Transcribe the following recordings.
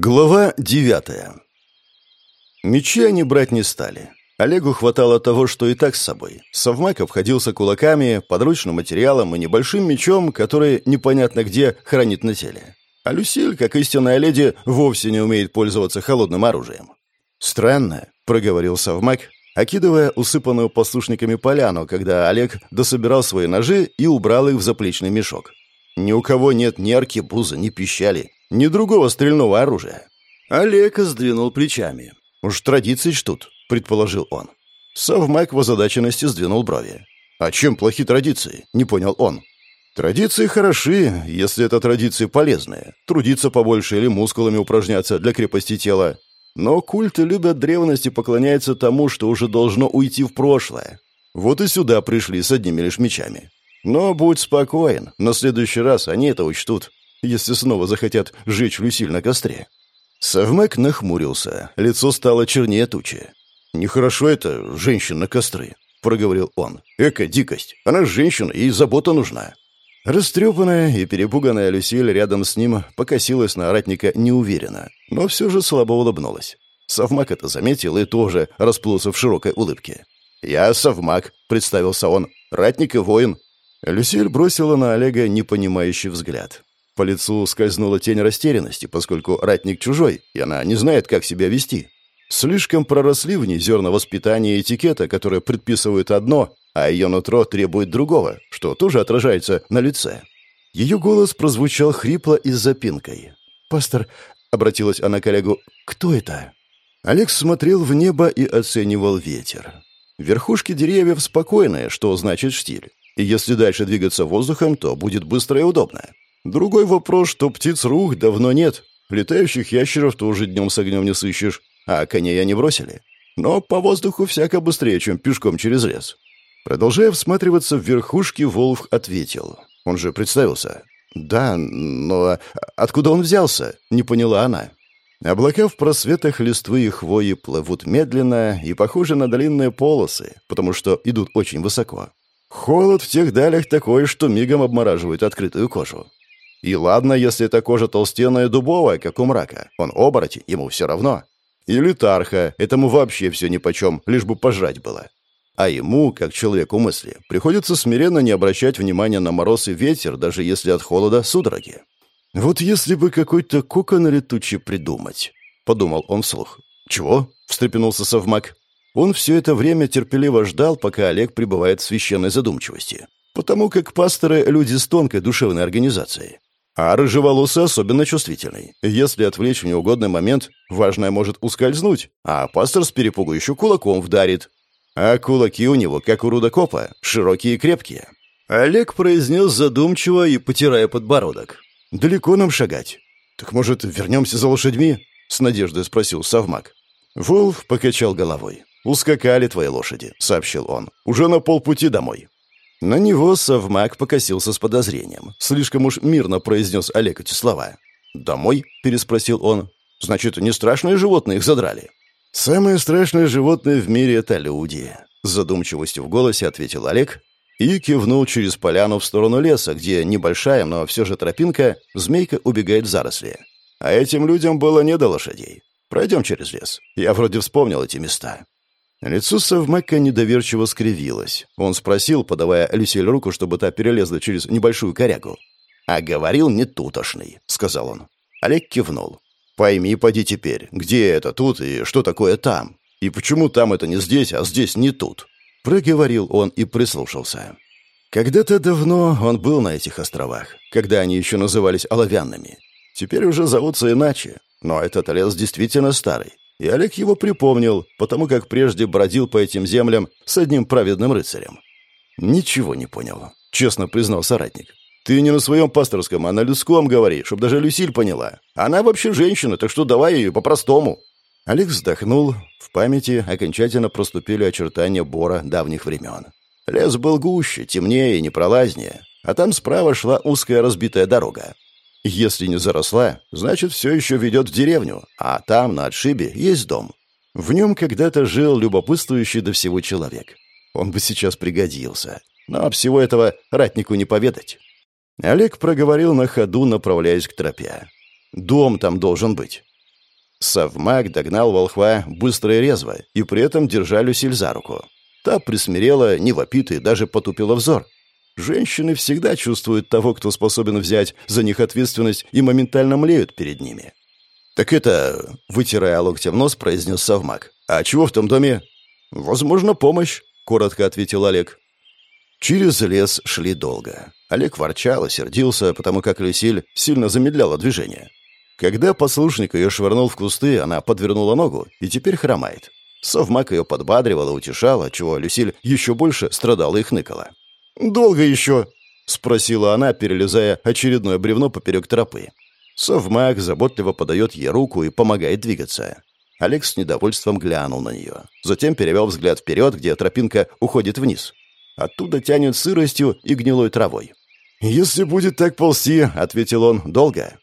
Глава девятая. Мечи они брать не стали. Олегу хватало того, что и так с собой. Совмак обходился кулаками, подручным материалом и небольшим мечом, который непонятно где хранит на теле. А Люсиль, как истинная леди, вовсе не умеет пользоваться холодным оружием. «Странно», — проговорил Совмак, окидывая усыпанную послушниками поляну, когда Олег дособирал свои ножи и убрал их в заплечный мешок. «Ни у кого нет ни аркебуза, ни пищали, ни другого стрельного оружия. Олег сдвинул плечами. «Уж традиции чтут», — предположил он. Совмак в озадаченности сдвинул брови. «А чем плохи традиции?» — не понял он. «Традиции хороши, если это традиции полезные. Трудиться побольше или мускулами упражняться для крепости тела. Но культы любят древность и поклоняются тому, что уже должно уйти в прошлое. Вот и сюда пришли с одними лишь мечами. Но будь спокоен, на следующий раз они это учтут если снова захотят сжечь Люсиль на костре. Совмак нахмурился, лицо стало чернее тучи. «Нехорошо это, женщин на костры», — проговорил он. «Эка, дикость. Она женщина, ей забота нужна». Растрепанная и перепуганная Люсиль рядом с ним покосилась на ратника неуверенно, но все же слабо улыбнулась. Совмак это заметил и тоже расплылся в широкой улыбке. «Я Совмак», — представился он, — «ратник и воин». Люсиль бросила на Олега непонимающий взгляд. По лицу скользнула тень растерянности, поскольку ратник чужой, и она не знает, как себя вести. Слишком проросли в ней зерна воспитания и этикета, которые предписывают одно, а ее нутро требует другого, что тоже отражается на лице. Ее голос прозвучал хрипло и с запинкой. «Пастор», — обратилась она к Олегу, — «кто это?» Олег смотрел в небо и оценивал ветер. Верхушки деревьев спокойные, что значит штиль. И если дальше двигаться воздухом, то будет быстро и удобно. Другой вопрос, что птиц рух давно нет. Летающих ящеров тоже днем с огнем не сыщешь, а коней они бросили. Но по воздуху всяко быстрее, чем пешком через лес. Продолжая всматриваться в верхушки, Волф ответил. Он же представился. «Да, но откуда он взялся?» — не поняла она. Облака в просветах листвы и хвои плывут медленно и похожи на длинные полосы, потому что идут очень высоко. Холод в тех далях такой, что мигом обмораживает открытую кожу. И ладно, если эта кожа толстенная дубовая, как у мрака. Он оборотень, ему все равно. Или тарха, этому вообще все нипочем, лишь бы пожрать было. А ему, как человеку мысли, приходится смиренно не обращать внимания на мороз и ветер, даже если от холода судороги. «Вот если бы какой-то кокон летучий придумать», — подумал он вслух. «Чего?» — встрепенулся совмак. Он все это время терпеливо ждал, пока Олег пребывает в священной задумчивости. Потому как пасторы — люди с тонкой душевной организацией. А рыжеволосый особенно чувствительный. Если отвлечь в неугодный момент, важное может ускользнуть, а пастор с перепугу еще кулаком вдарит. А кулаки у него, как у рудокопа, широкие и крепкие. Олег произнес задумчиво и потирая подбородок. «Далеко нам шагать?» «Так, может, вернемся за лошадьми?» — с надеждой спросил Совмак. Волф покачал головой. «Ускакали твои лошади», — сообщил он. «Уже на полпути домой». На него совмак покосился с подозрением. Слишком уж мирно произнес Олег эти слова. «Домой?» – переспросил он. «Значит, не страшные животные их задрали?» «Самые страшные животные в мире – это люди», – с задумчивостью в голосе ответил Олег и кивнул через поляну в сторону леса, где небольшая, но все же тропинка, змейка убегает в заросли. А этим людям было не до лошадей. Пройдем через лес. Я вроде вспомнил эти места. Лицо Савмака недоверчиво скривилось. Он спросил, подавая Люсиль руку, чтобы та перелезла через небольшую корягу. «А говорил не тутошный», — сказал он. Олег кивнул. «Пойми, поди теперь, где это тут и что такое там? И почему там это не здесь, а здесь не тут?» Проговорил он и прислушался. Когда-то давно он был на этих островах, когда они еще назывались оловянными. Теперь уже зовутся иначе, но этот лес действительно старый. И Олег его припомнил, потому как прежде бродил по этим землям с одним праведным рыцарем. «Ничего не понял», — честно признал соратник. «Ты не на своем пасторском, а на людском говори, чтобы даже Люсиль поняла. Она вообще женщина, так что давай ее по-простому». Олег вздохнул. В памяти окончательно проступили очертания бора давних времен. Лес был гуще, темнее и непролазнее, а там справа шла узкая разбитая дорога. Если не заросла, значит, все еще ведет в деревню, а там, на отшибе, есть дом. В нем когда-то жил любопытствующий до всего человек. Он бы сейчас пригодился. Но всего этого ратнику не поведать. Олег проговорил на ходу, направляясь к тропе. «Дом там должен быть». Совмак догнал волхва быстро и резво, и при этом держа Люсиль за руку. Та присмирела, не вопит и даже потупила взор. Женщины всегда чувствуют того, кто способен взять за них ответственность, и моментально млеют перед ними. «Так это...» — вытирая локтем нос, произнес совмак. «А чего в том доме?» «Возможно, помощь», — коротко ответил Олег. Через лес шли долго. Олег ворчал и сердился, потому как Люсиль сильно замедляла движение. Когда послушник ее швырнул в кусты, она подвернула ногу и теперь хромает. Совмак ее подбадривала, утешала, чего Люсиль еще больше страдала и хныкала. «Долго еще?» — спросила она, перелезая очередное бревно поперек тропы. Совмак заботливо подает ей руку и помогает двигаться. Олег с недовольством глянул на нее. Затем перевел взгляд вперед, где тропинка уходит вниз. Оттуда тянет сыростью и гнилой травой. «Если будет так ползти», — ответил он, — «долго».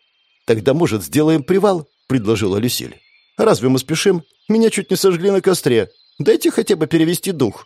«Тогда, может, сделаем привал?» — предложила Люсиль. «Разве мы спешим? Меня чуть не сожгли на костре. Дайте хотя бы перевести дух».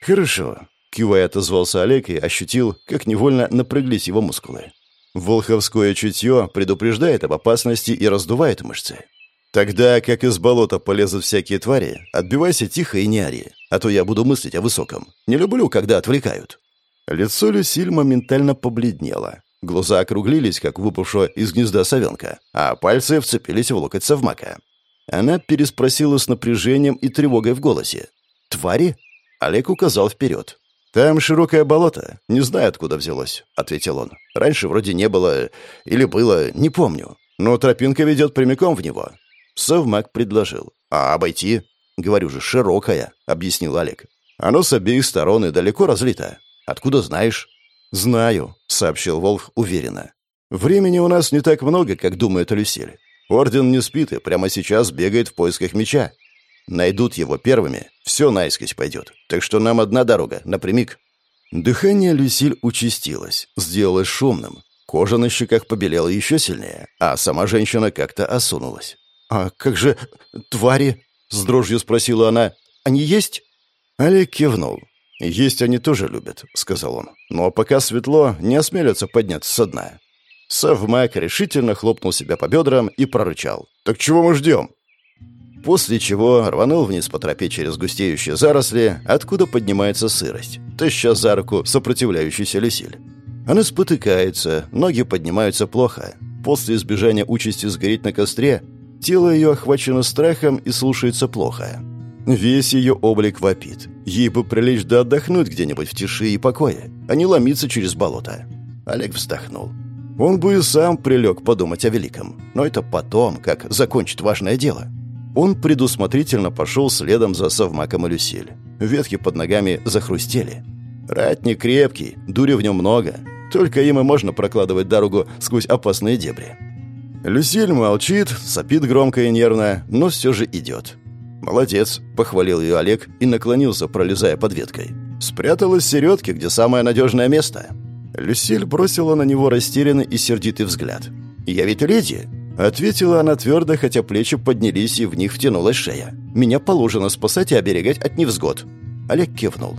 «Хорошо», — кивая отозвался Олег и ощутил, как невольно напряглись его мускулы. Волховское чутье предупреждает об опасности и раздувает мышцы. Тогда, как из болота полезут всякие твари, отбивайся тихо и не ори, а то я буду мыслить о высоком. Не люблю, когда отвлекают». Лицо Люсиль моментально побледнело. Глаза округлились, как выпавшего из гнезда совенка, а пальцы вцепились в локоть совмака. Она переспросила с напряжением и тревогой в голосе. «Твари?» Олег указал вперед. «Там широкое болото. Не знаю, откуда взялось», — ответил он. «Раньше вроде не было. Или было, не помню. Но тропинка ведет прямиком в него». Совмак предложил. «А обойти?» «Говорю же, широкое», — объяснил Олег. «Оно с обеих сторон и далеко разлито. Откуда знаешь?» «Знаю», — сообщил Волх уверенно. «Времени у нас не так много, как думает Люсиль. Орден не спит и прямо сейчас бегает в поисках меча. Найдут его первыми, все наискось пойдет. Так что нам одна дорога, напрямик». Дыхание Люсиль участилось, сделалось шумным. Кожа на щеках побелела еще сильнее, а сама женщина как-то осунулась. «А как же твари?» — с дрожью спросила она. «Они есть?» Олег кивнул. «Есть они тоже любят», — сказал он. «Но пока светло, не осмелятся подняться со дна». Совмак решительно хлопнул себя по бедрам и прорычал. «Так чего мы ждем?» После чего рванул вниз по тропе через густеющие заросли, откуда поднимается сырость, таща за руку сопротивляющийся Люсиль. Она спотыкается, ноги поднимаются плохо. После избежания участи сгореть на костре, тело ее охвачено страхом и слушается плохо. Весь ее облик вопит. Ей бы прилечь да отдохнуть где-нибудь в тиши и покое, а не ломиться через болото. Олег вздохнул. Он бы и сам прилег подумать о великом. Но это потом, как закончит важное дело. Он предусмотрительно пошел следом за совмаком и Люсиль. Ветки под ногами захрустели. Ратник крепкий, дури в нем много. Только им и можно прокладывать дорогу сквозь опасные дебри. Люсиль молчит, сопит громко и нервно, но все же идет. «Молодец», — похвалил ее Олег и наклонился, пролезая под веткой. Спряталась в середке, где самое надежное место. Люсиль бросила на него растерянный и сердитый взгляд. «Я ведь леди!» Ответила она твердо, хотя плечи поднялись и в них втянулась шея. «Меня положено спасать и оберегать от невзгод». Олег кивнул.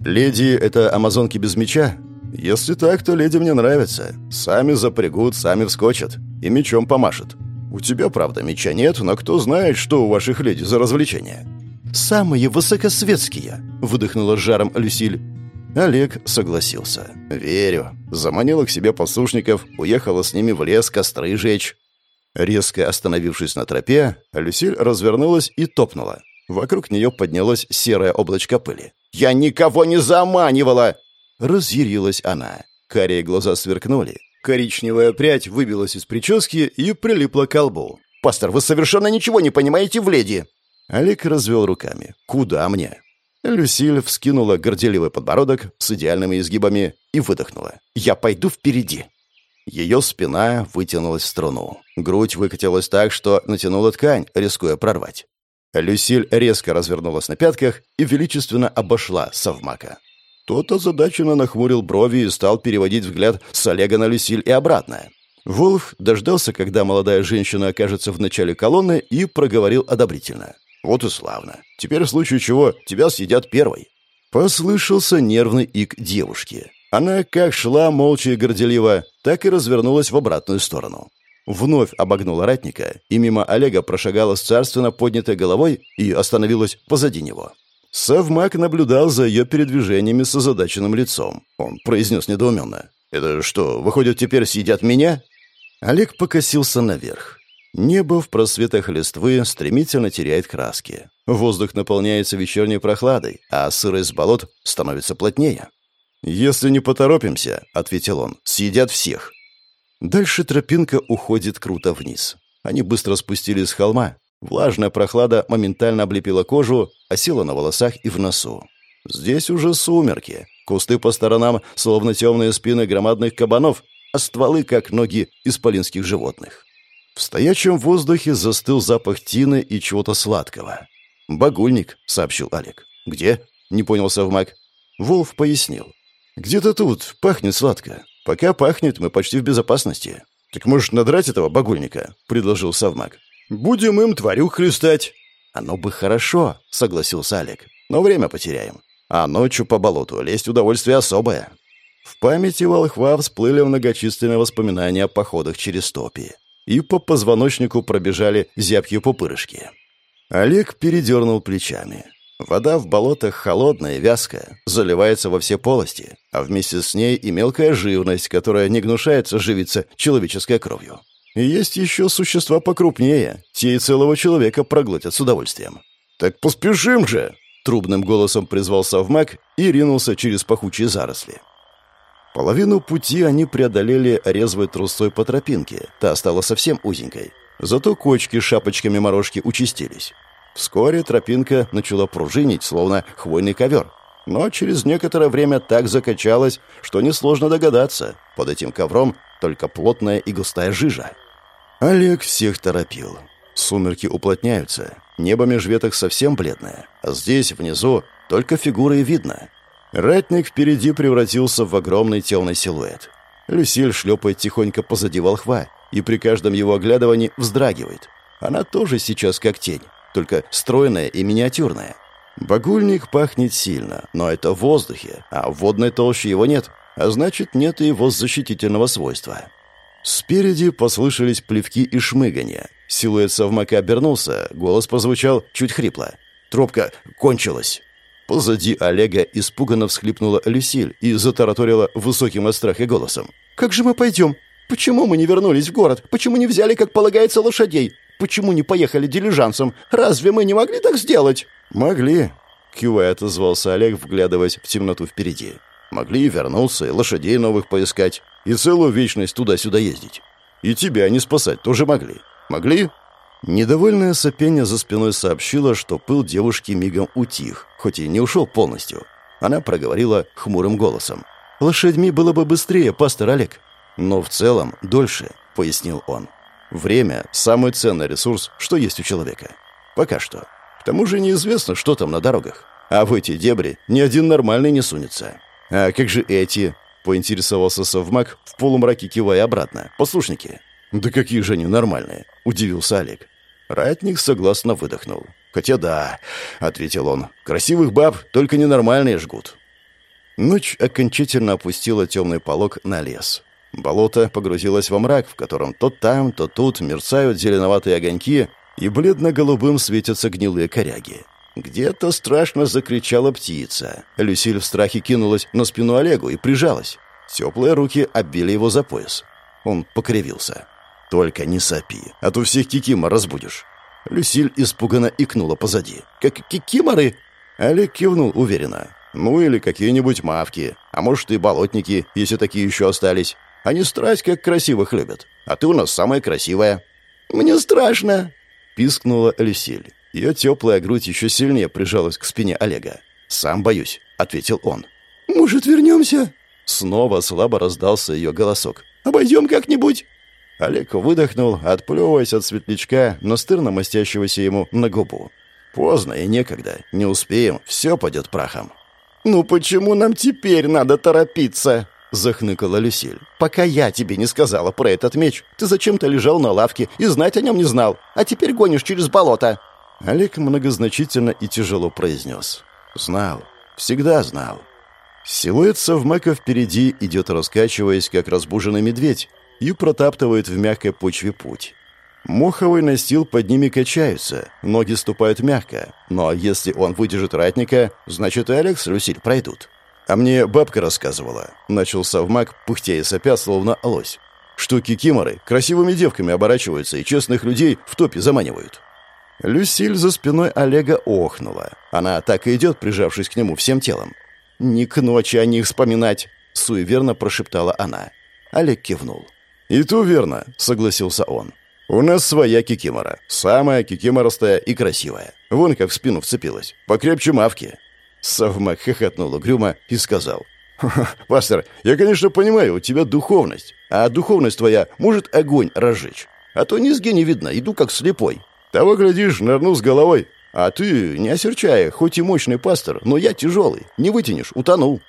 «Леди — это амазонки без меча?» «Если так, то леди мне нравятся. Сами запрягут, сами вскочат. И мечом помашут. У тебя, правда, меча нет, но кто знает, что у ваших леди за развлечения?» «Самые высокосветские!» — выдохнула жаром Люсиль. Олег согласился. «Верю». Заманила к себе послушников, уехала с ними в лес костры жечь. Резко остановившись на тропе, Люсиль развернулась и топнула. Вокруг нее поднялось серое облачко пыли. «Я никого не заманивала!» Разъярилась она. Карие глаза сверкнули. Коричневая прядь выбилась из прически и прилипла к колбу. «Пастор, вы совершенно ничего не понимаете в леди!» Олег развел руками. «Куда мне?» Люсиль вскинула горделивый подбородок с идеальными изгибами и выдохнула. «Я пойду впереди!» Ее спина вытянулась в струну. Грудь выкатилась так, что натянула ткань, рискуя прорвать. Люсиль резко развернулась на пятках и величественно обошла совмака. Тот озадаченно нахмурил брови и стал переводить взгляд с Олега на Люсиль и обратно. Волф дождался, когда молодая женщина окажется в начале колонны, и проговорил одобрительно. «Вот и славно. Теперь в случае чего тебя съедят первой». Послышался нервный ик девушки. Она как шла молча и горделиво, так и развернулась в обратную сторону. вновь обогнула ратника, и мимо Олега прошагала с царственно поднятой головой и остановилась позади него. Савмак наблюдал за ее передвижениями с озадаченным лицом. Он произнес недоуменно. «Это что, выходит, теперь съедят меня?» Олег покосился наверх. Небо в просветах листвы стремительно теряет краски. Воздух наполняется вечерней прохладой, а сырость болот становится плотнее. «Если не поторопимся», — ответил он, — «съедят всех». Дальше тропинка уходит круто вниз. Они быстро спустились с холма. Влажная прохлада моментально облепила кожу, осела на волосах и в носу. Здесь уже сумерки. Кусты по сторонам, словно темные спины громадных кабанов, а стволы, как ноги исполинских животных. В стоячем воздухе застыл запах тины и чего-то сладкого. «Багульник», — сообщил Олег. «Где?» — не понял Совмак. Волф пояснил. «Где-то тут. Пахнет сладко. Пока пахнет, мы почти в безопасности». «Так можешь надрать этого багульника?» — предложил Совмак. «Будем им тварю хлестать». «Оно бы хорошо», — согласился Олег. «Но время потеряем. А ночью по болоту лезть удовольствие особое». В памяти волхва всплыли многочисленные воспоминания о походах через топи и по позвоночнику пробежали зябкие пупырышки. Олег передернул плечами. Вода в болотах холодная, вязкая, заливается во все полости, а вместе с ней и мелкая живность, которая не гнушается живиться человеческой кровью. И есть еще существа покрупнее, те и целого человека проглотят с удовольствием. «Так поспешим же!» — трубным голосом призвал совмак и ринулся через пахучие заросли. Половину пути они преодолели резвой трусой по тропинке. Та стала совсем узенькой. Зато кочки шапочками морожки участились. Вскоре тропинка начала пружинить, словно хвойный ковер. Но через некоторое время так закачалась, что несложно догадаться. Под этим ковром только плотная и густая жижа. Олег всех торопил. Сумерки уплотняются. Небо меж веток совсем бледное. А здесь, внизу, только фигуры и видно. Ратник впереди превратился в огромный темный силуэт. Люсиль шлепает тихонько позади волхва и при каждом его оглядывании вздрагивает. Она тоже сейчас как тень, только стройная и миниатюрная. Багульник пахнет сильно, но это в воздухе, а в водной толще его нет, а значит, нет и его защитительного свойства. Спереди послышались плевки и шмыганья. Силуэт совмака обернулся, голос прозвучал чуть хрипло. «Трубка кончилась!» Позади Олега испуганно всхлипнула Люсиль и затараторила высоким от страха голосом. «Как же мы пойдем? Почему мы не вернулись в город? Почему не взяли, как полагается, лошадей? Почему не поехали дилижансом? Разве мы не могли так сделать?» «Могли», — кивая отозвался Олег, вглядываясь в темноту впереди. «Могли и вернуться, и лошадей новых поискать, и целую вечность туда-сюда ездить. И тебя не спасать тоже могли. Могли?» Недовольное сопение за спиной сообщило, что пыл девушки мигом утих, хоть и не ушел полностью. Она проговорила хмурым голосом. «Лошадьми было бы быстрее, пастор Олег». «Но в целом дольше», — пояснил он. «Время — самый ценный ресурс, что есть у человека. Пока что. К тому же неизвестно, что там на дорогах. А в эти дебри ни один нормальный не сунется. А как же эти?» — поинтересовался совмак, в полумраке кивая обратно. «Послушники». «Да какие же они нормальные?» — удивился Олег. Ратник согласно выдохнул. «Хотя да», — ответил он, — «красивых баб только ненормальные жгут». Ночь окончательно опустила темный полог на лес. Болото погрузилось во мрак, в котором то там, то тут мерцают зеленоватые огоньки, и бледно-голубым светятся гнилые коряги. Где-то страшно закричала птица. Люсиль в страхе кинулась на спину Олегу и прижалась. Теплые руки оббили его за пояс. Он покривился. «Только не сопи, а то всех кикима разбудишь». Люсиль испуганно икнула позади. «Как кикиморы?» Олег кивнул уверенно. «Ну или какие-нибудь мавки, а может и болотники, если такие еще остались. Они страсть как красивых любят, а ты у нас самая красивая». «Мне страшно!» — пискнула Люсиль. Ее теплая грудь еще сильнее прижалась к спине Олега. «Сам боюсь», — ответил он. «Может, вернемся?» Снова слабо раздался ее голосок. «Обойдем как-нибудь?» Олег выдохнул, отплевываясь от светлячка, настырно мастящегося ему на губу. «Поздно и некогда. Не успеем. Все пойдет прахом». «Ну почему нам теперь надо торопиться?» — захныкала Люсиль. «Пока я тебе не сказала про этот меч, ты зачем-то лежал на лавке и знать о нем не знал, а теперь гонишь через болото». Олег многозначительно и тяжело произнес. «Знал. Всегда знал». Силуэт совмака впереди идет раскачиваясь, как разбуженный медведь, и протаптывает в мягкой почве путь. Моховый настил под ними качаются, ноги ступают мягко, но если он выдержит ратника, значит и Алекс Люсиль пройдут. А мне бабка рассказывала, начал совмак, пыхтя и сопя, словно лось, что кикиморы красивыми девками оборачиваются и честных людей в топе заманивают. Люсиль за спиной Олега охнула. Она так и идет, прижавшись к нему всем телом. «Не к ночи о них вспоминать», — суеверно прошептала она. Олег кивнул. «И то верно», — согласился он. «У нас своя кикимора. Самая кикиморостая и красивая. Вон как в спину вцепилась. Покрепче мавки». Совмак хохотнул угрюмо и сказал. «Пастор, я, конечно, понимаю, у тебя духовность. А духовность твоя может огонь разжечь. А то низги не видно, иду как слепой. Того, глядишь, нырну с головой. А ты, не осерчай, хоть и мощный пастор, но я тяжелый. Не вытянешь, утонул».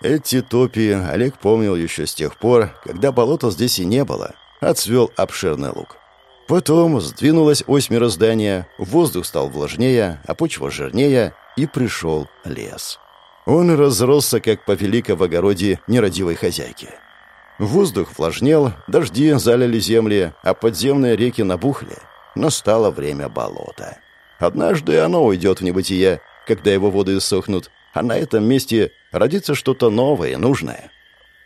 Эти топи Олег помнил еще с тех пор, когда болота здесь и не было. Отцвел обширный луг. Потом сдвинулась ось мироздания, воздух стал влажнее, а почва жирнее, и пришел лес. Он разросся, как по в огороде нерадивой хозяйки. Воздух влажнел, дожди залили земли, а подземные реки набухли. Настало время болота. Однажды оно уйдет в небытие, когда его воды иссохнут, а на этом месте родится что-то новое, и нужное.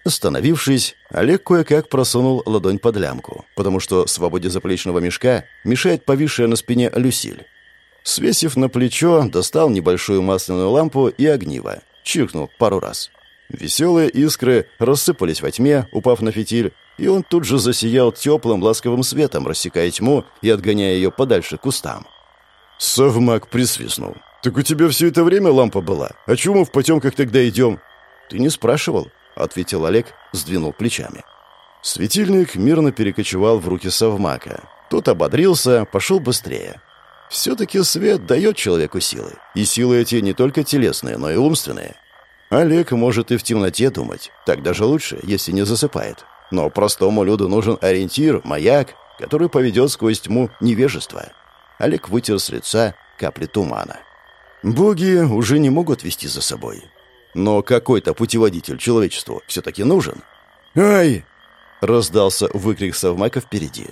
Остановившись, Олег кое-как просунул ладонь под лямку, потому что свободе заплечного мешка мешает повисшая на спине Люсиль. Свесив на плечо, достал небольшую масляную лампу и огниво. Чиркнул пару раз. Веселые искры рассыпались во тьме, упав на фитиль, и он тут же засиял теплым ласковым светом, рассекая тьму и отгоняя ее подальше к кустам. Совмак присвистнул. «Так у тебя все это время лампа была? А чему мы в потемках тогда идем?» «Ты не спрашивал», — ответил Олег, сдвинул плечами. Светильник мирно перекочевал в руки совмака. Тот ободрился, пошел быстрее. Все-таки свет дает человеку силы. И силы эти не только телесные, но и умственные. Олег может и в темноте думать. Так даже лучше, если не засыпает. Но простому люду нужен ориентир, маяк, который поведет сквозь тьму невежество. Олег вытер с лица капли тумана. Боги уже не могут вести за собой. Но какой-то путеводитель человечеству все-таки нужен. «Ай!» — раздался выкрик Савмака впереди.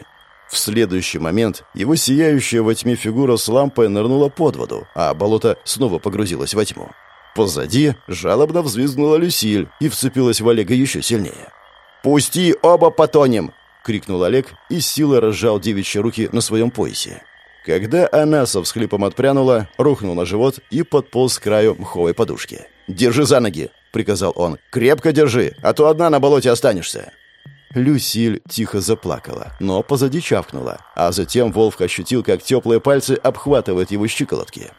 В следующий момент его сияющая во тьме фигура с лампой нырнула под воду, а болото снова погрузилось во тьму. Позади жалобно взвизгнула Люсиль и вцепилась в Олега еще сильнее. «Пусти, оба потонем!» — крикнул Олег и силой разжал девичьи руки на своем поясе. Когда она со всхлипом отпрянула, рухнул на живот и подполз к краю мховой подушки. «Держи за ноги!» — приказал он. «Крепко держи, а то одна на болоте останешься!» Люсиль тихо заплакала, но позади чавкнула, а затем Волф ощутил, как теплые пальцы обхватывают его щиколотки.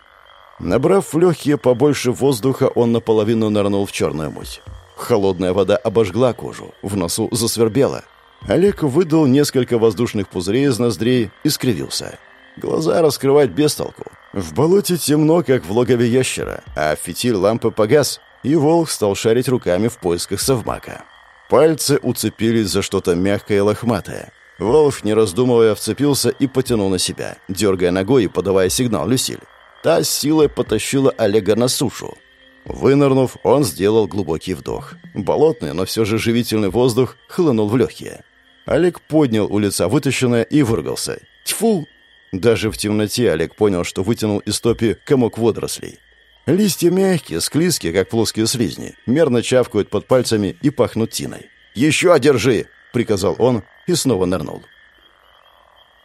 Набрав в легкие побольше воздуха, он наполовину нырнул в черную муть. Холодная вода обожгла кожу, в носу засвербела. Олег выдал несколько воздушных пузырей из ноздрей и скривился. Глаза раскрывать без толку. В болоте темно, как в логове ящера, а фитиль лампы погас, и волк стал шарить руками в поисках совмака. Пальцы уцепились за что-то мягкое и лохматое. Волф, не раздумывая, вцепился и потянул на себя, дергая ногой и подавая сигнал Люсиль. Та с силой потащила Олега на сушу. Вынырнув, он сделал глубокий вдох. Болотный, но все же живительный воздух хлынул в легкие. Олег поднял у лица вытащенное и выругался. «Тьфу!» Даже в темноте Олег понял, что вытянул из топи комок водорослей. Листья мягкие, склизкие, как плоские слизни, мерно чавкают под пальцами и пахнут тиной. «Еще держи!» — приказал он и снова нырнул.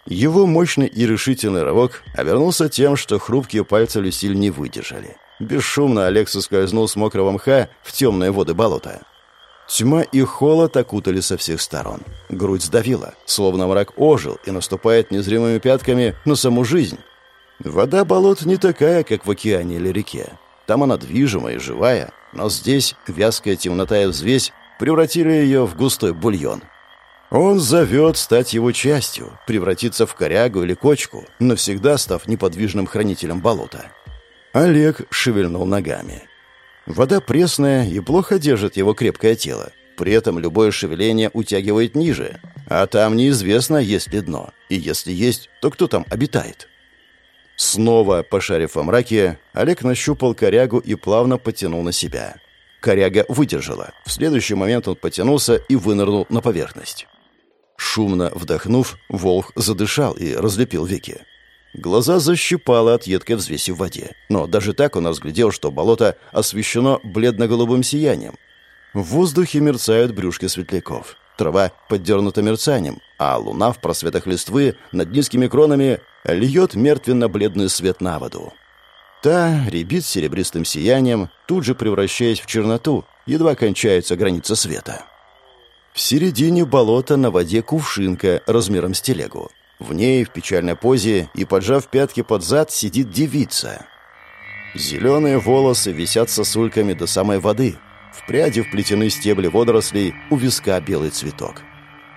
Его мощный и решительный рывок обернулся тем, что хрупкие пальцы Люсиль не выдержали. Бесшумно Олег соскользнул с мокрого мха в темные воды болота. Тьма и холод окутали со всех сторон. Грудь сдавила, словно мрак ожил и наступает незримыми пятками на саму жизнь. Вода болот не такая, как в океане или реке. Там она движимая и живая, но здесь вязкая темнота и взвесь превратили ее в густой бульон. Он зовет стать его частью, превратиться в корягу или кочку, навсегда став неподвижным хранителем болота. Олег шевельнул ногами. Вода пресная и плохо держит его крепкое тело. При этом любое шевеление утягивает ниже. А там неизвестно, есть ли дно. И если есть, то кто там обитает? Снова, пошарив во мраке, Олег нащупал корягу и плавно потянул на себя. Коряга выдержала. В следующий момент он потянулся и вынырнул на поверхность. Шумно вдохнув, волк задышал и разлепил веки. Глаза защипало от едкой взвеси в воде. Но даже так он разглядел, что болото освещено бледно-голубым сиянием. В воздухе мерцают брюшки светляков. Трава поддернута мерцанием, а луна в просветах листвы над низкими кронами льет мертвенно-бледный свет на воду. Та рябит серебристым сиянием, тут же превращаясь в черноту, едва кончается граница света. В середине болота на воде кувшинка размером с телегу. В ней, в печальной позе и поджав пятки под зад, сидит девица. Зеленые волосы висят сосульками до самой воды. В пряди вплетены стебли водорослей, у виска белый цветок.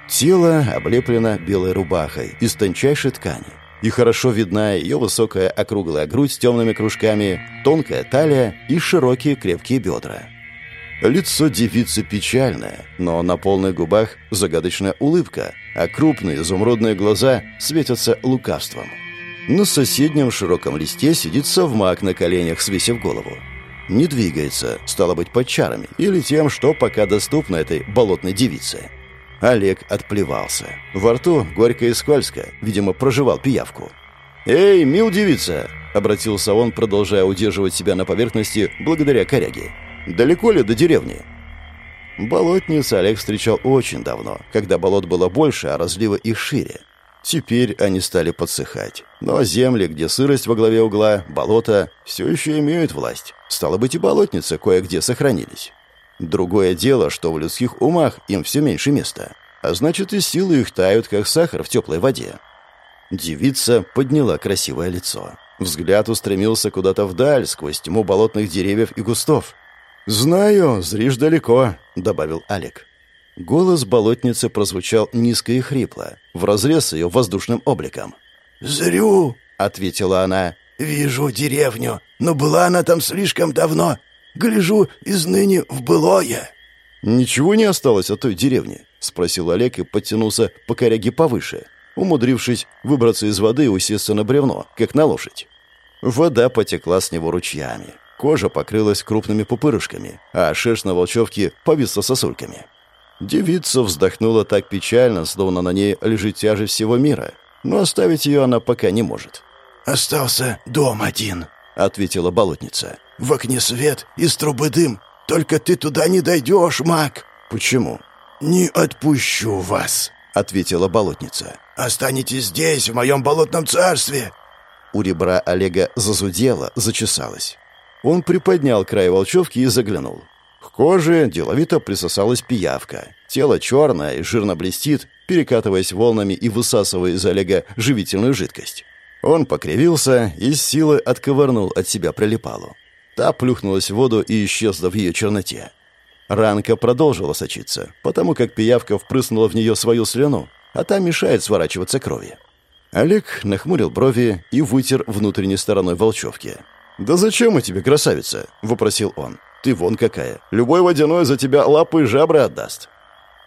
Тело облеплено белой рубахой из тончайшей ткани. И хорошо видна ее высокая округлая грудь с темными кружками, тонкая талия и широкие крепкие бедра. Лицо девицы печальное, но на полных губах загадочная улыбка, а крупные изумрудные глаза светятся лукавством. На соседнем широком листе сидит совмак на коленях, свесив голову. Не двигается, стало быть, под чарами, или тем, что пока доступно этой болотной девице. Олег отплевался. Во рту горько и скользко, видимо, проживал пиявку. «Эй, мил девица!» — обратился он, продолжая удерживать себя на поверхности благодаря коряге. Далеко ли до деревни?» Болотниц Олег встречал очень давно, когда болот было больше, а разливы их шире. Теперь они стали подсыхать. Но земли, где сырость во главе угла, болота, все еще имеют власть. Стало быть, и болотницы кое-где сохранились. Другое дело, что в людских умах им все меньше места. А значит, и силы их тают, как сахар в теплой воде. Девица подняла красивое лицо. Взгляд устремился куда-то вдаль, сквозь тьму болотных деревьев и густов. «Знаю, зришь далеко», — добавил Алик. Голос болотницы прозвучал низко и хрипло, вразрез ее воздушным обликом. «Зрю», — ответила она. «Вижу деревню, но была она там слишком давно. Гляжу изныне в былое». «Ничего не осталось от той деревни?» — спросил Олег и подтянулся по коряге повыше, умудрившись выбраться из воды и усесться на бревно, как на лошадь. Вода потекла с него ручьями. Кожа покрылась крупными пупырышками, а шерсть на волчевке повисла сосульками. Девица вздохнула так печально, словно на ней лежит тяжесть всего мира, но оставить ее она пока не может. «Остался дом один», — ответила болотница. «В окне свет, из трубы дым. Только ты туда не дойдешь, маг». «Почему?» «Не отпущу вас», — ответила болотница. «Останетесь здесь, в моем болотном царстве». У ребра Олега зазудело, зачесалось. Он приподнял край волчевки и заглянул. Коже деловито присосалась пиявка. Тело черное и жирно блестит, перекатываясь волнами и высасывая из Олега живительную жидкость. Он покривился и с силы отковырнул от себя прилипалу. Та плюхнулась в воду и исчезла в ее черноте. Ранка продолжила сочиться, потому как пиявка впрыснула в нее свою слюну, а та мешает сворачиваться крови. Олег нахмурил брови и вытер внутренней стороной волчевки. «Да зачем мы тебе, красавица?» — вопросил он. «Ты вон какая. Любой водяной за тебя лапы и жабры отдаст».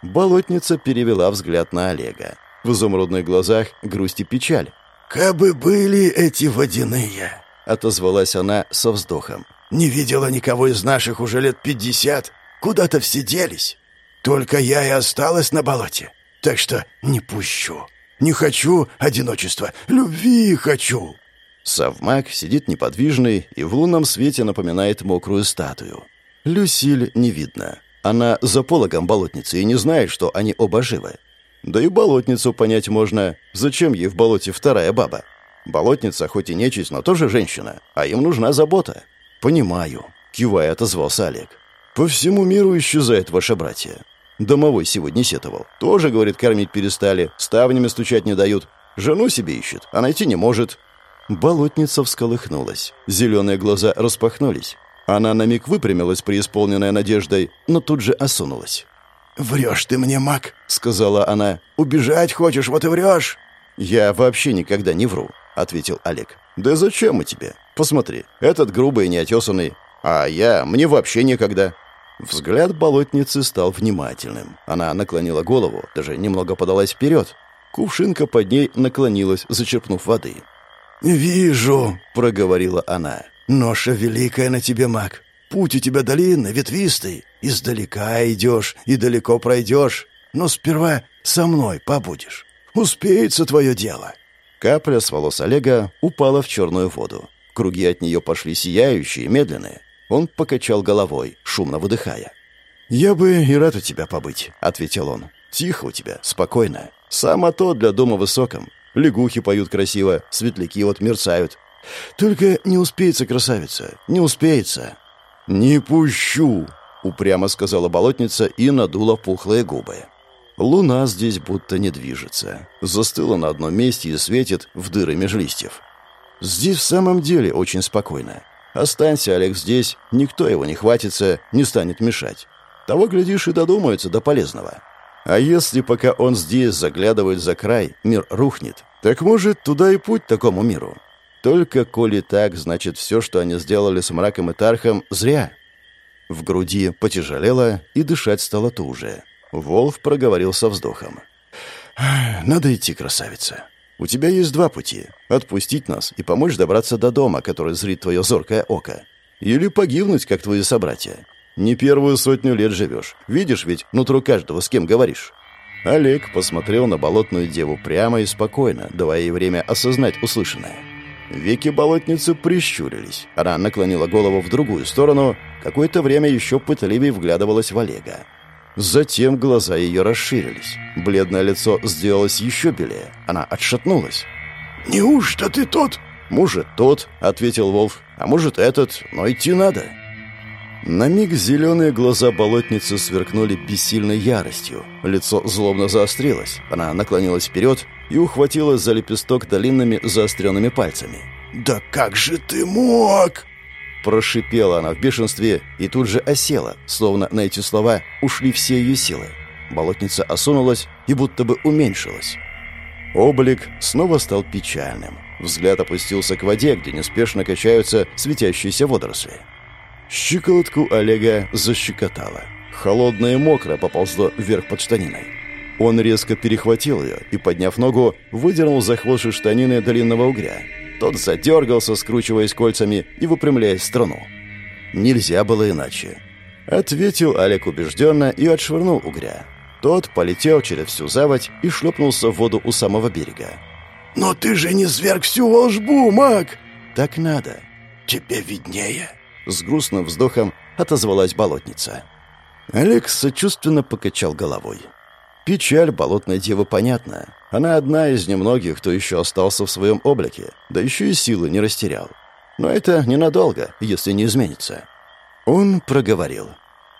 Болотница перевела взгляд на Олега. В изумрудных глазах грусть и печаль. «Кабы были эти водяные!» — отозвалась она со вздохом. «Не видела никого из наших уже лет пятьдесят. Куда-то все делись. Только я и осталась на болоте. Так что не пущу. Не хочу одиночества. Любви хочу!» Совмак сидит неподвижный и в лунном свете напоминает мокрую статую. Люсиль не видно. Она за пологом болотницы и не знает, что они оба живы. Да и болотницу понять можно. Зачем ей в болоте вторая баба? Болотница хоть и нечисть, но тоже женщина, а им нужна забота. «Понимаю», — кивая отозвался Олег. «По всему миру исчезает ваше братья. Домовой сегодня сетовал. Тоже, говорит, кормить перестали, ставнями стучать не дают. Жену себе ищет, а найти не может. Болотница всколыхнулась. Зеленые глаза распахнулись. Она на миг выпрямилась, преисполненная надеждой, но тут же осунулась. «Врешь ты мне, маг», — сказала она. «Убежать хочешь, вот и врешь». «Я вообще никогда не вру», — ответил Олег. «Да зачем мы тебе? Посмотри, этот грубый и неотесанный, а я, мне вообще некогда». Взгляд болотницы стал внимательным. Она наклонила голову, даже немного подалась вперед. Кувшинка под ней наклонилась, зачерпнув воды. «Вижу», — проговорила она. «Ноша великая на тебе, маг. Путь у тебя длинный, ветвистый. Издалека идешь и далеко пройдешь. Но сперва Со мной побудешь. Успеется твое дело». Капля с волос Олега упала в черную воду. Круги от нее пошли сияющие, медленные. Он покачал головой, шумно выдыхая. «Я бы и рад у тебя побыть», — ответил он. «Тихо у тебя, спокойно. Само то для дома высоком. Лягухи поют красиво, светляки вот мерцают. Только не успеется красавица, не успеется». «Не пущу», — упрямо сказала болотница и надула пухлые губы. Луна здесь будто не движется. Застыла на одном месте и светит в дыры меж листьев. Здесь в самом деле очень спокойно. Останься, Олег, здесь, никто его не хватится, не станет мешать. Того, глядишь, и додумается до полезного. А если пока он здесь заглядывает за край, мир рухнет, так может, туда и путь такому миру. Только коли так, значит, все, что они сделали с мраком и Тархом, зря. В груди потяжелело, и дышать стало туже. Волф проговорил со вздохом. «Надо идти, красавица. У тебя есть два пути. Отпустить нас и помочь добраться до дома, который зрит твое зоркое око. Или погибнуть, как твои собратья. Не первую сотню лет живешь. Видишь ведь нутро каждого, с кем говоришь». Олег посмотрел на болотную деву прямо и спокойно, давая ей время осознать услышанное. Веки болотницы прищурились. Она наклонила голову в другую сторону, какое-то время еще пытливее вглядывалась в Олега. Затем глаза ее расширились. Бледное лицо сделалось еще белее. Она отшатнулась. «Неужто ты тот?» «Может, тот», — ответил Волф. «А может, этот, но идти надо». На миг зеленые глаза болотницы сверкнули бессильной яростью. Лицо злобно заострилось. Она наклонилась вперед и ухватилась за лепесток длинными заостренными пальцами. «Да как же ты мог?» Прошипела она в бешенстве и тут же осела, словно на эти слова ушли все ее силы. Болотница осунулась и будто бы уменьшилась. Облик снова стал печальным. Взгляд опустился к воде, где неспешно качаются светящиеся водоросли. Щиколотку Олега защекотало. Холодное и мокрое поползло вверх под штаниной. Он резко перехватил ее и, подняв ногу, выдернул за хвост штанины длинного угря. Тот задергался, скручиваясь кольцами и выпрямляясь в струну. Нельзя было иначе. Ответил Олег убежденно и отшвырнул угря. Тот полетел через всю заводь и шлепнулся в воду у самого берега. «Но ты же не зверг всю волжбу, маг!» «Так надо». «Тебе виднее». С грустным вздохом отозвалась болотница. Олег сочувственно покачал головой. Печаль болотной девы понятна. Она одна из немногих, кто еще остался в своем облике, да еще и силы не растерял. Но это ненадолго, если не изменится. Он проговорил.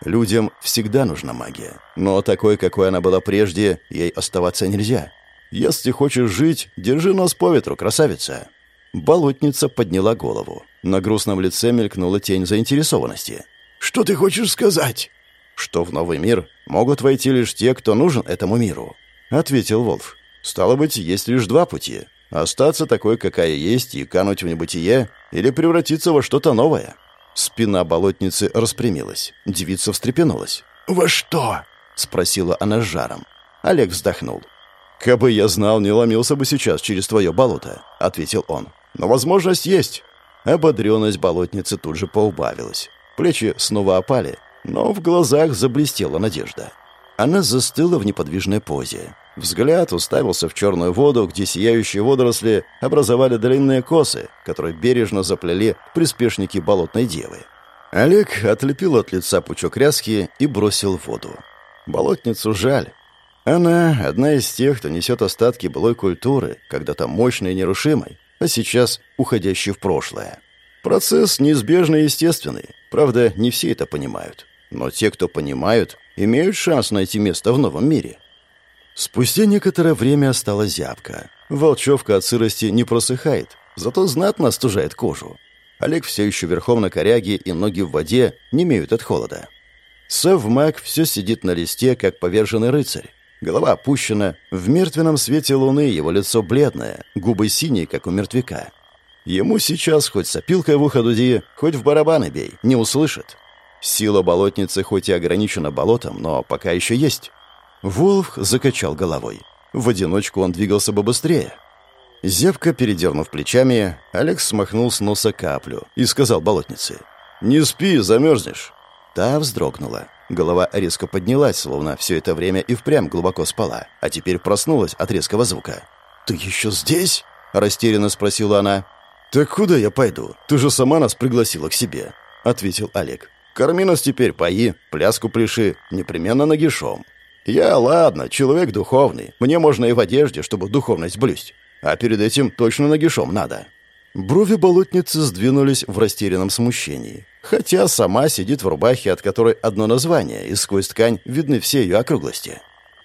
Людям всегда нужна магия. Но такой, какой она была прежде, ей оставаться нельзя. Если хочешь жить, держи нос по ветру, красавица. Болотница подняла голову. На грустном лице мелькнула тень заинтересованности. «Что ты хочешь сказать?» «Что в новый мир могут войти лишь те, кто нужен этому миру», — ответил Волф. «Стало быть, есть лишь два пути. Остаться такой, какая есть, и кануть в небытие, или превратиться во что-то новое». Спина болотницы распрямилась. Девица встрепенулась. «Во что?» — спросила она с жаром. Олег вздохнул. «Кабы я знал, не ломился бы сейчас через твое болото», — ответил он. «Но возможность есть». Ободренность болотницы тут же поубавилась. Плечи снова опали, но в глазах заблестела надежда. Она застыла в неподвижной позе. Взгляд уставился в черную воду, где сияющие водоросли образовали длинные косы, которые бережно заплели приспешники болотной девы. Олег отлепил от лица пучок ряски и бросил в воду. Болотницу жаль. Она одна из тех, кто несет остатки былой культуры, когда-то мощной и нерушимой, а сейчас уходящей в прошлое. Процесс неизбежный и естественный. Правда, не все это понимают. Но те, кто понимают, имеют шанс найти место в новом мире. Спустя некоторое время осталась зябка. Волчевка от сырости не просыхает, зато знатно остужает кожу. Олег все еще верхом на коряге, и ноги в воде не имеют от холода. Совмак все сидит на листе, как поверженный рыцарь. Голова опущена, в мертвенном свете луны его лицо бледное, губы синие, как у мертвяка. Ему сейчас хоть сопилкой в ухо дуди, хоть в барабаны бей, не услышит. Сила болотницы хоть и ограничена болотом, но пока еще есть. Волф закачал головой. В одиночку он двигался бы быстрее. Зевка, передернув плечами, Алекс смахнул с носа каплю и сказал болотнице. «Не спи, замерзнешь». Та вздрогнула. Голова резко поднялась, словно все это время и впрямь глубоко спала, а теперь проснулась от резкого звука. «Ты еще здесь?» — растерянно спросила она. «Так куда я пойду? Ты же сама нас пригласила к себе», — ответил Олег. «Корми нас теперь, пои, пляску пляши, непременно нагишом. Я, ладно, человек духовный, мне можно и в одежде, чтобы духовность блюсть. А перед этим точно нагишом надо». Брови болотницы сдвинулись в растерянном смущении. Хотя сама сидит в рубахе, от которой одно название, и сквозь ткань видны все ее округлости.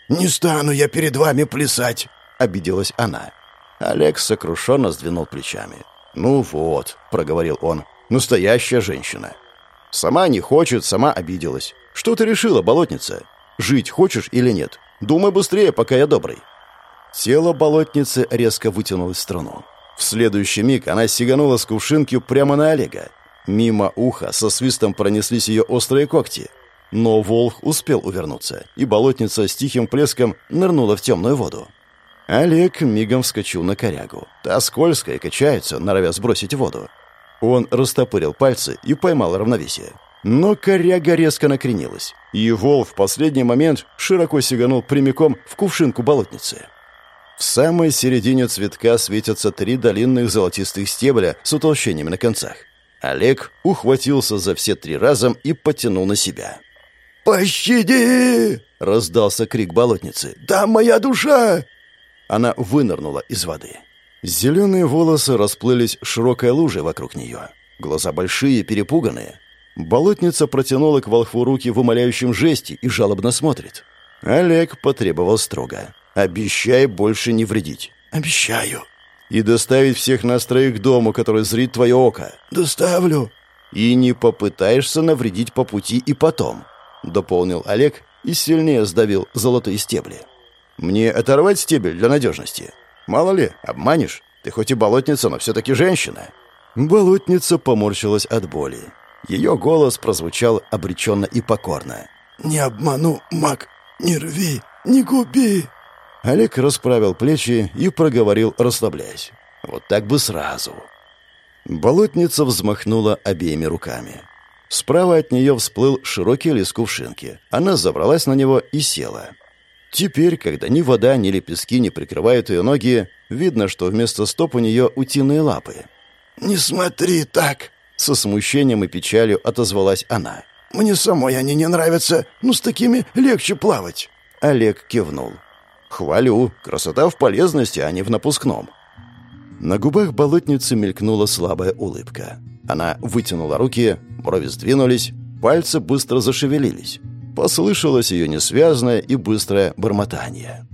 «Не стану я перед вами плясать!» — обиделась она. Олег сокрушенно сдвинул плечами. «Ну вот», — проговорил он, — «настоящая женщина. Сама не хочет, сама обиделась. Что ты решила, болотница? Жить хочешь или нет? Думай быстрее, пока я добрый». Тело болотницы резко вытянулось в струну. В следующий миг она сиганула с кувшинки прямо на Олега. Мимо уха со свистом пронеслись ее острые когти. Но волх успел увернуться, и болотница с тихим плеском нырнула в темную воду. Олег мигом вскочил на корягу. Та скользкая, качается, норовя сбросить воду. Он растопырил пальцы и поймал равновесие. Но коряга резко накренилась, и вол в последний момент широко сиганул прямиком в кувшинку болотницы. В самой середине цветка светятся три длинных золотистых стебля с утолщениями на концах. Олег ухватился за все три разом и потянул на себя. «Пощади!» — раздался крик болотницы. «Там моя душа!» Она вынырнула из воды. Зеленые волосы расплылись широкой лужей вокруг нее. Глаза большие, перепуганные. Болотница протянула к волхву руки в умоляющем жесте и жалобно смотрит. Олег потребовал строго. «Обещай больше не вредить». «Обещаю». «И доставить всех нас троих к дому, который зрит твое око». «Доставлю». «И не попытаешься навредить по пути и потом», — дополнил Олег и сильнее сдавил золотые стебли. «Мне оторвать стебель для надежности? Мало ли, обманешь? Ты хоть и болотница, но все-таки женщина». Болотница поморщилась от боли. Ее голос прозвучал обреченно и покорно. «Не обману, маг, не рви, не губи!» Олег расправил плечи и проговорил, расслабляясь. «Вот так бы сразу». Болотница взмахнула обеими руками. Справа от нее всплыл широкий лес кувшинки. Она забралась на него и села. Теперь, когда ни вода, ни лепестки не прикрывают ее ноги, видно, что вместо стоп у нее утиные лапы. «Не смотри так!» Со смущением и печалью отозвалась она. «Мне самой они не нравятся, но с такими легче плавать». Олег кивнул. «Хвалю. Красота в полезности, а не в напускном». На губах болотницы мелькнула слабая улыбка. Она вытянула руки, брови сдвинулись, пальцы быстро зашевелились. Послышалось ее несвязное и быстрое бормотание.